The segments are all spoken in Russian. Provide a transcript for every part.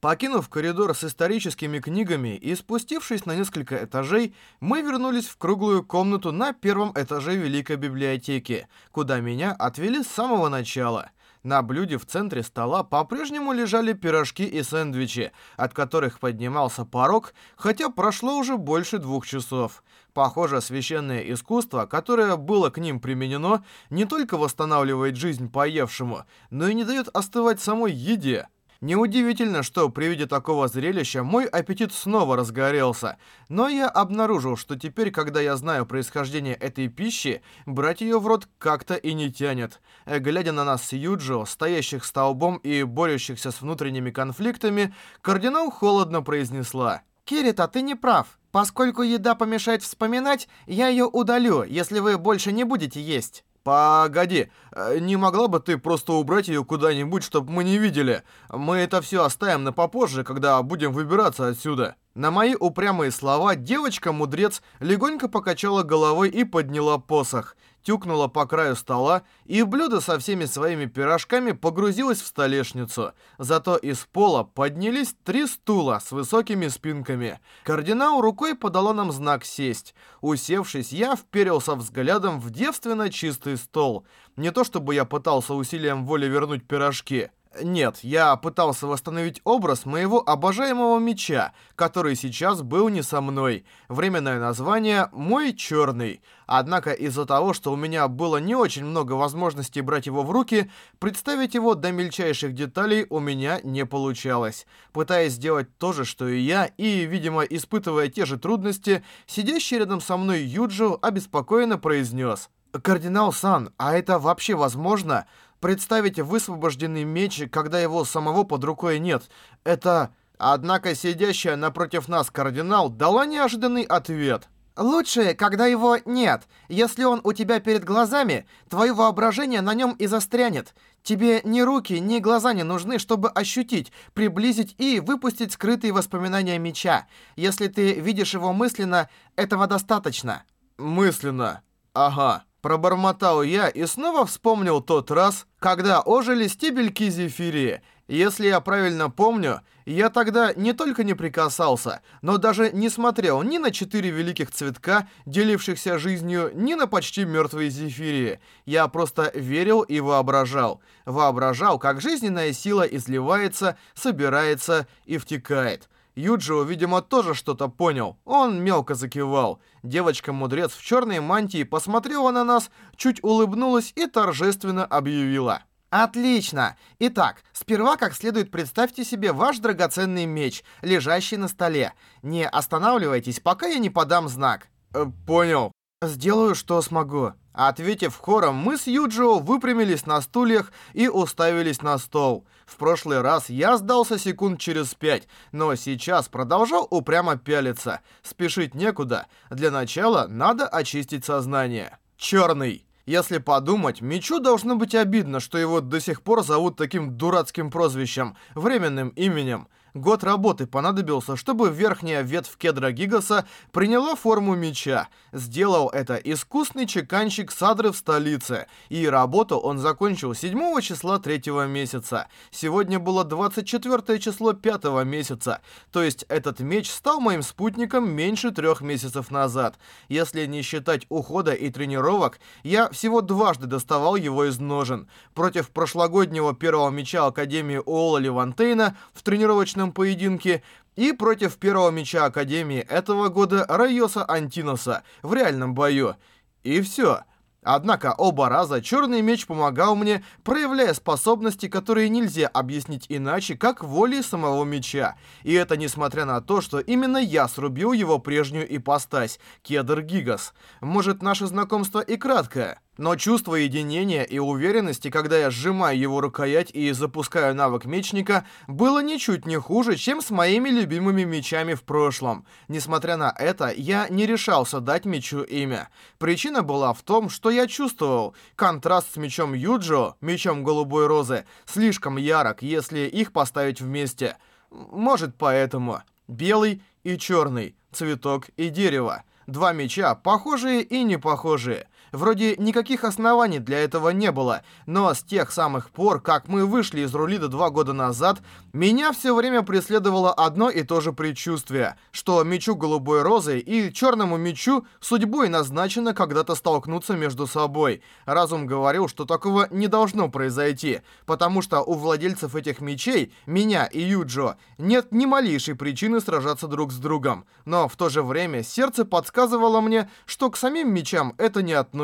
Покинув коридор с историческими книгами и спустившись на несколько этажей, мы вернулись в круглую комнату на первом этаже Великой Библиотеки, куда меня отвели с самого начала. На блюде в центре стола по-прежнему лежали пирожки и сэндвичи, от которых поднимался порог, хотя прошло уже больше двух часов. Похоже, священное искусство, которое было к ним применено, не только восстанавливает жизнь поевшему, но и не дает остывать самой еде. Неудивительно, что при виде такого зрелища мой аппетит снова разгорелся, но я обнаружил, что теперь, когда я знаю происхождение этой пищи, брать ее в рот как-то и не тянет. Глядя на нас с Юджио, стоящих столбом и борющихся с внутренними конфликтами, кардинал холодно произнесла. «Кирита, ты не прав. Поскольку еда помешает вспоминать, я ее удалю, если вы больше не будете есть». «Погоди, э, не могла бы ты просто убрать ее куда-нибудь, чтобы мы не видели? Мы это все оставим на попозже, когда будем выбираться отсюда». На мои упрямые слова девочка-мудрец легонько покачала головой и подняла посох тюкнула по краю стола, и блюдо со всеми своими пирожками погрузилось в столешницу. Зато из пола поднялись три стула с высокими спинками. Кардинал рукой подала нам знак «сесть». Усевшись, я вперился взглядом в девственно чистый стол. Не то чтобы я пытался усилием воли вернуть пирожки. Нет, я пытался восстановить образ моего обожаемого меча, который сейчас был не со мной. Временное название «Мой черный». Однако из-за того, что у меня было не очень много возможностей брать его в руки, представить его до мельчайших деталей у меня не получалось. Пытаясь сделать то же, что и я, и, видимо, испытывая те же трудности, сидящий рядом со мной Юджио обеспокоенно произнес. «Кардинал Сан, а это вообще возможно?» Представить высвобожденный меч, когда его самого под рукой нет. Это... Однако сидящая напротив нас кардинал дала неожиданный ответ. «Лучше, когда его нет. Если он у тебя перед глазами, твое воображение на нем и застрянет. Тебе ни руки, ни глаза не нужны, чтобы ощутить, приблизить и выпустить скрытые воспоминания меча. Если ты видишь его мысленно, этого достаточно». «Мысленно? Ага». Пробормотал я и снова вспомнил тот раз, когда ожили стебельки зефирии. Если я правильно помню, я тогда не только не прикасался, но даже не смотрел ни на четыре великих цветка, делившихся жизнью, ни на почти мертвые зефирии. Я просто верил и воображал. Воображал, как жизненная сила изливается, собирается и втекает. Юджио, видимо, тоже что-то понял. Он мелко закивал. Девочка-мудрец в черной мантии посмотрела на нас, чуть улыбнулась и торжественно объявила. Отлично! Итак, сперва как следует представьте себе ваш драгоценный меч, лежащий на столе. Не останавливайтесь, пока я не подам знак. Э, понял. Сделаю, что смогу. Ответив хором, мы с Юджио выпрямились на стульях и уставились на стол. В прошлый раз я сдался секунд через пять, но сейчас продолжал упрямо пялиться. Спешить некуда. Для начала надо очистить сознание. Черный. Если подумать, Мичу должно быть обидно, что его до сих пор зовут таким дурацким прозвищем, временным именем. Год работы понадобился, чтобы верхняя ветвь кедра Гигаса приняла форму меча. Сделал это искусный чеканщик Садры в столице, и работу он закончил 7 числа 3 месяца. Сегодня было 24 число 5 месяца, то есть этот меч стал моим спутником меньше трех месяцев назад. Если не считать ухода и тренировок, я всего дважды доставал его из ножен. Против прошлогоднего первого меча Академии Ола Левантейна в тренировочном личном поединке и против первого меча Академии этого года Райоса Антиноса в реальном бою. И все. Однако оба раза черный меч помогал мне, проявляя способности, которые нельзя объяснить иначе, как волей самого меча. И это несмотря на то, что именно я срубил его прежнюю ипостась, Кедр Гигас. Может, наше знакомство и краткое? Но чувство единения и уверенности, когда я сжимаю его рукоять и запускаю навык мечника, было ничуть не хуже, чем с моими любимыми мечами в прошлом. Несмотря на это, я не решался дать мечу имя. Причина была в том, что я чувствовал, контраст с мечом Юджо, мечом голубой розы, слишком ярок, если их поставить вместе. Может поэтому. Белый и черный, цветок и дерево. Два меча, похожие и не похожие. Вроде никаких оснований для этого не было, но с тех самых пор, как мы вышли из Рулида два года назад, меня все время преследовало одно и то же предчувствие, что мечу Голубой Розы и Черному мечу судьбой назначено когда-то столкнуться между собой. Разум говорил, что такого не должно произойти, потому что у владельцев этих мечей, меня и Юджо, нет ни малейшей причины сражаться друг с другом. Но в то же время сердце подсказывало мне, что к самим мечам это не относится.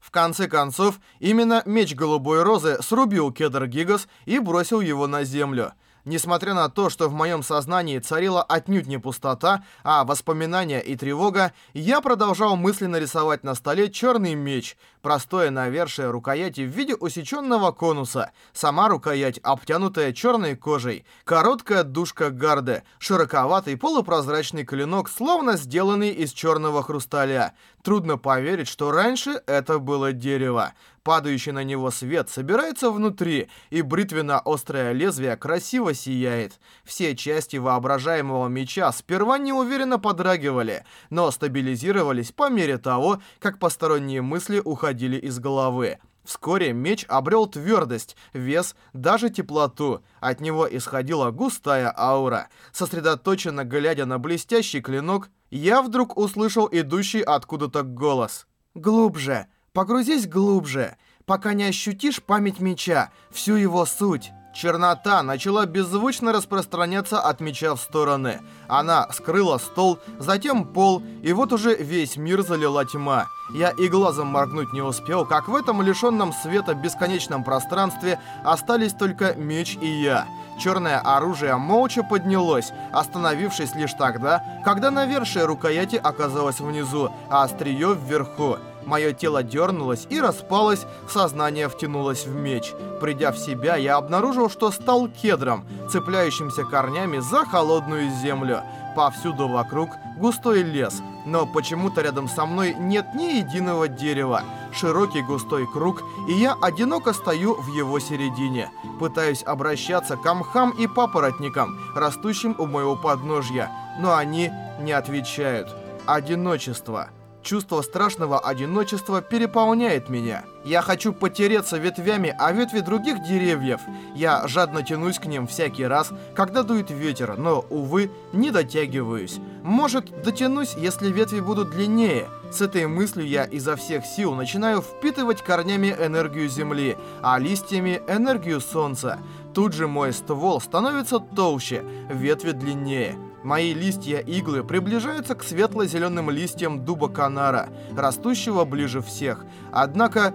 В конце концов, именно меч Голубой Розы срубил Кедр Гигас и бросил его на землю. Несмотря на то, что в моем сознании царила отнюдь не пустота, а воспоминания и тревога, я продолжал мысленно рисовать на столе черный меч, простое навершие рукояти в виде усеченного конуса, сама рукоять, обтянутая черной кожей, короткая душка гарды, широковатый полупрозрачный клинок, словно сделанный из черного хрусталя. Трудно поверить, что раньше это было дерево. Падающий на него свет собирается внутри, и бритвенно-острое лезвие красиво сияет. Все части воображаемого меча сперва неуверенно подрагивали, но стабилизировались по мере того, как посторонние мысли уходили из головы. Вскоре меч обрел твердость, вес, даже теплоту. От него исходила густая аура. Сосредоточенно глядя на блестящий клинок, я вдруг услышал идущий откуда-то голос. «Глубже! Погрузись глубже, пока не ощутишь память меча, всю его суть». Чернота начала беззвучно распространяться от меча в стороны. Она скрыла стол, затем пол, и вот уже весь мир залила тьма. Я и глазом моргнуть не успел, как в этом лишенном света бесконечном пространстве остались только меч и я. Черное оружие молча поднялось, остановившись лишь тогда, когда навершие рукояти оказалось внизу, а острие вверху. Мое тело дернулось и распалось, сознание втянулось в меч. Придя в себя, я обнаружил, что стал кедром, цепляющимся корнями за холодную землю. Повсюду вокруг густой лес, но почему-то рядом со мной нет ни единого дерева. Широкий густой круг, и я одиноко стою в его середине. Пытаюсь обращаться к мхам и папоротникам, растущим у моего подножья, но они не отвечают. Одиночество. Чувство страшного одиночества переполняет меня. Я хочу потереться ветвями о ветви других деревьев. Я жадно тянусь к ним всякий раз, когда дует ветер, но, увы, не дотягиваюсь. Может, дотянусь, если ветви будут длиннее. С этой мыслью я изо всех сил начинаю впитывать корнями энергию земли, а листьями энергию солнца. Тут же мой ствол становится толще, ветви длиннее. Мои листья-иглы приближаются к светло-зеленым листьям дуба канара, растущего ближе всех. Однако...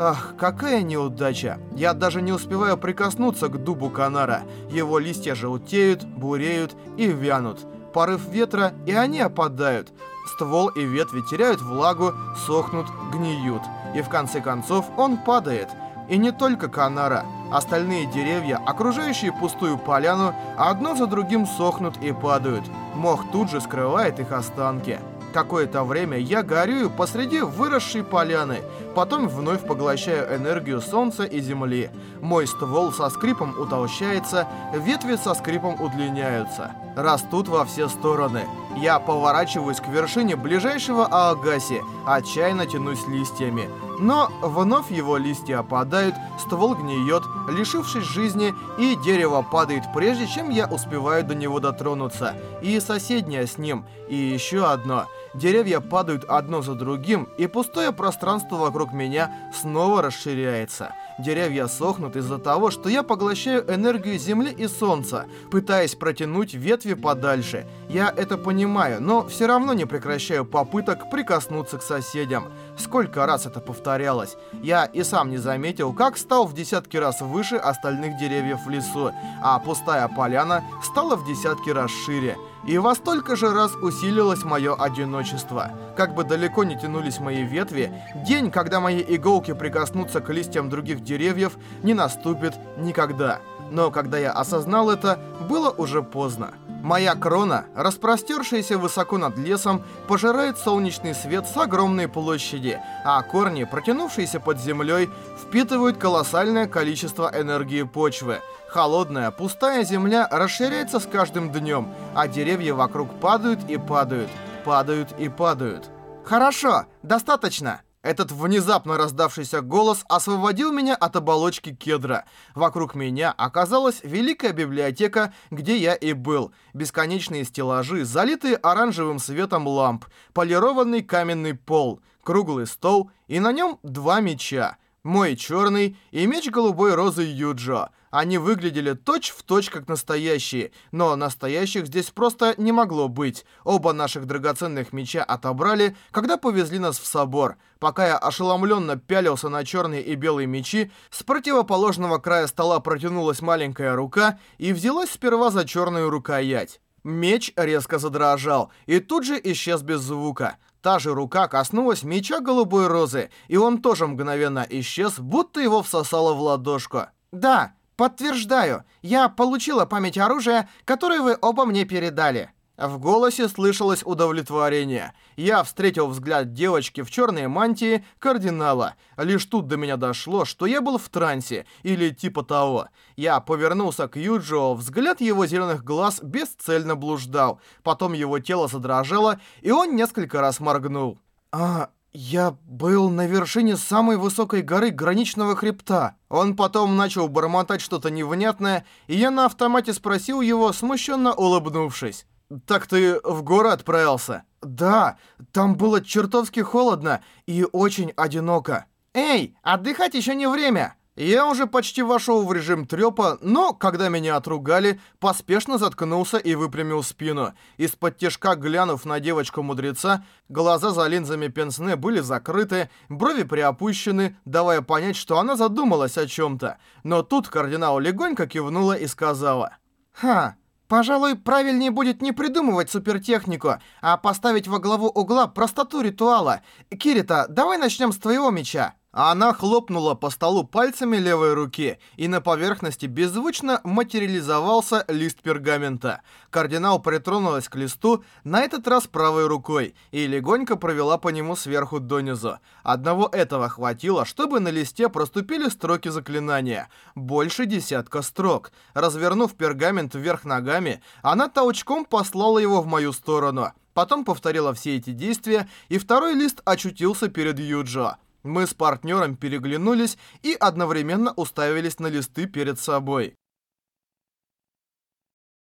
Ах, какая неудача. Я даже не успеваю прикоснуться к дубу канара. Его листья желтеют, буреют и вянут. Порыв ветра, и они опадают. Ствол и ветви теряют влагу, сохнут, гниют. И в конце концов он падает. И не только канара. Остальные деревья, окружающие пустую поляну, одно за другим сохнут и падают. Мох тут же скрывает их останки. Какое-то время я горюю посреди выросшей поляны, потом вновь поглощаю энергию солнца и земли. Мой ствол со скрипом утолщается, ветви со скрипом удлиняются. Растут во все стороны. Я поворачиваюсь к вершине ближайшего Аагаси, отчаянно тянусь листьями. Но вновь его листья опадают, ствол гниет, лишившись жизни, и дерево падает прежде, чем я успеваю до него дотронуться. И соседнее с ним, и еще одно. Деревья падают одно за другим, и пустое пространство вокруг меня снова расширяется. Деревья сохнут из-за того, что я поглощаю энергию Земли и Солнца, пытаясь протянуть ветви подальше. Я это понимаю, но все равно не прекращаю попыток прикоснуться к соседям. Сколько раз это повторялось. Я и сам не заметил, как стал в десятки раз выше остальных деревьев в лесу, а пустая поляна стала в десятки раз шире. И во столько же раз усилилось мое одиночество. Как бы далеко не тянулись мои ветви, день, когда мои иголки прикоснутся к листьям других деревьев, не наступит никогда. Но когда я осознал это, было уже поздно. Моя крона, распростершаяся высоко над лесом, пожирает солнечный свет с огромной площади, а корни, протянувшиеся под землей, впитывают колоссальное количество энергии почвы. Холодная, пустая земля расширяется с каждым днем, а деревья вокруг падают и падают, падают и падают. «Хорошо, достаточно!» Этот внезапно раздавшийся голос освободил меня от оболочки кедра. Вокруг меня оказалась великая библиотека, где я и был. Бесконечные стеллажи, залитые оранжевым светом ламп, полированный каменный пол, круглый стол и на нем два меча. Мой черный и меч голубой розы Юджо. Они выглядели точь-в-точь точь как настоящие, но настоящих здесь просто не могло быть. Оба наших драгоценных меча отобрали, когда повезли нас в собор. Пока я ошеломленно пялился на черные и белые мечи, с противоположного края стола протянулась маленькая рука и взялась сперва за черную рукоять. Меч резко задрожал и тут же исчез без звука. Та же рука коснулась меча голубой розы, и он тоже мгновенно исчез, будто его всосало в ладошку. «Да, подтверждаю, я получила память оружия, которое вы оба мне передали». В голосе слышалось удовлетворение. Я встретил взгляд девочки в черной мантии кардинала. Лишь тут до меня дошло, что я был в трансе, или типа того. Я повернулся к Юджио, взгляд его зеленых глаз бесцельно блуждал. Потом его тело задрожало, и он несколько раз моргнул. «А, «Я был на вершине самой высокой горы граничного хребта». Он потом начал бормотать что-то невнятное, и я на автомате спросил его, смущенно улыбнувшись. «Так ты в горы отправился?» «Да, там было чертовски холодно и очень одиноко». «Эй, отдыхать еще не время!» Я уже почти вошел в режим трёпа, но, когда меня отругали, поспешно заткнулся и выпрямил спину. Из-под тяжка глянув на девочку-мудреца, глаза за линзами пенсне были закрыты, брови приопущены, давая понять, что она задумалась о чём-то. Но тут кардинал легонько кивнула и сказала. «Ха, Пожалуй, правильнее будет не придумывать супертехнику, а поставить во главу угла простоту ритуала. Кирита, давай начнем с твоего меча. Она хлопнула по столу пальцами левой руки, и на поверхности беззвучно материализовался лист пергамента. Кардинал притронулась к листу, на этот раз правой рукой, и легонько провела по нему сверху донизу. Одного этого хватило, чтобы на листе проступили строки заклинания. Больше десятка строк. Развернув пергамент вверх ногами, она толчком послала его в мою сторону. Потом повторила все эти действия, и второй лист очутился перед Юджо. Мы с партнером переглянулись и одновременно уставились на листы перед собой.